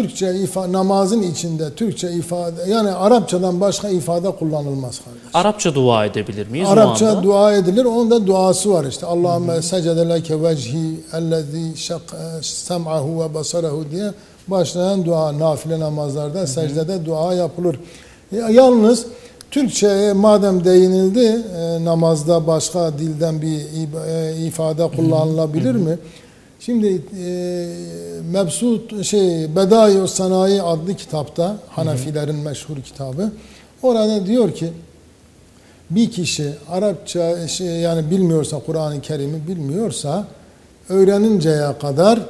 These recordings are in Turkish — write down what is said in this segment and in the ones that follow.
Türkçe ifa namazın içinde Türkçe ifade yani Arapçadan başka ifade kullanılmaz kardeş. Arapça dua edebilir miyiz o Arapça anda? dua edilir. Onun da duası var işte. Allahümme secede leke vecihi ellezî şak sem'ahu ve basarahu diye başlayan dua nafile namazlarda secdede dua yapılır. Ya- Yalnız Türkçe'ye madem değinildi e, namazda başka dilden bir e, ifade kullanılabilir mi? Şimdi e, Mebsut şey Bedai Sanayi adlı kitapta Hanefilerin meşhur kitabı orada diyor ki bir kişi Arapça şey, yani bilmiyorsa Kur'an-ı Kerim'i bilmiyorsa öğreninceye kadar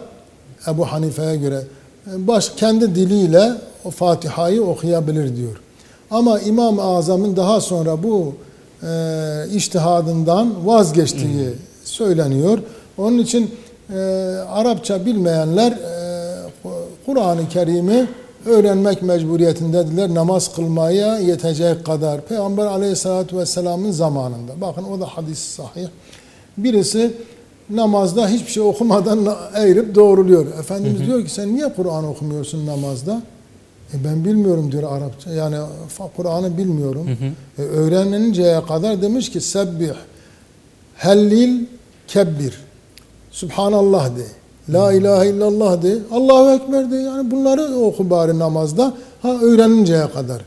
Ebu Hanife'ye göre e, baş kendi diliyle o Fatiha'yı okuyabilir diyor. Ama İmam-ı Azam'ın daha sonra bu e, iştihadından vazgeçtiği söyleniyor. Onun için e, Arapça bilmeyenler e, Kur'an-ı Kerim'i öğrenmek mecburiyetindedirler namaz kılmaya yetecek kadar. Peygamber aleyhissalatü vesselamın zamanında. Bakın o da hadis sahih. Birisi namazda hiçbir şey okumadan eğilip doğruluyor. Efendimiz diyor ki sen niye Kur'an okumuyorsun namazda? E ben bilmiyorum diyor Arapça. Yani Kur'an'ı bilmiyorum. E öğreninceye kadar demiş ki sebbih, hellil, kebbir. Subhanallah de. La ilahe illallah de. Allahu Ekber de. Yani bunları oku bari namazda. Ha öğreninceye kadar.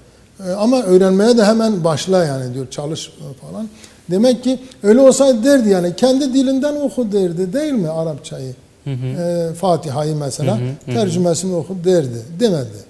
E, ama öğrenmeye de hemen başla yani diyor. Çalış falan. Demek ki öyle olsaydı derdi yani. Kendi dilinden oku derdi değil mi Arapçayı? E, Fatiha'yı mesela. Tercümesini oku derdi. Demedi.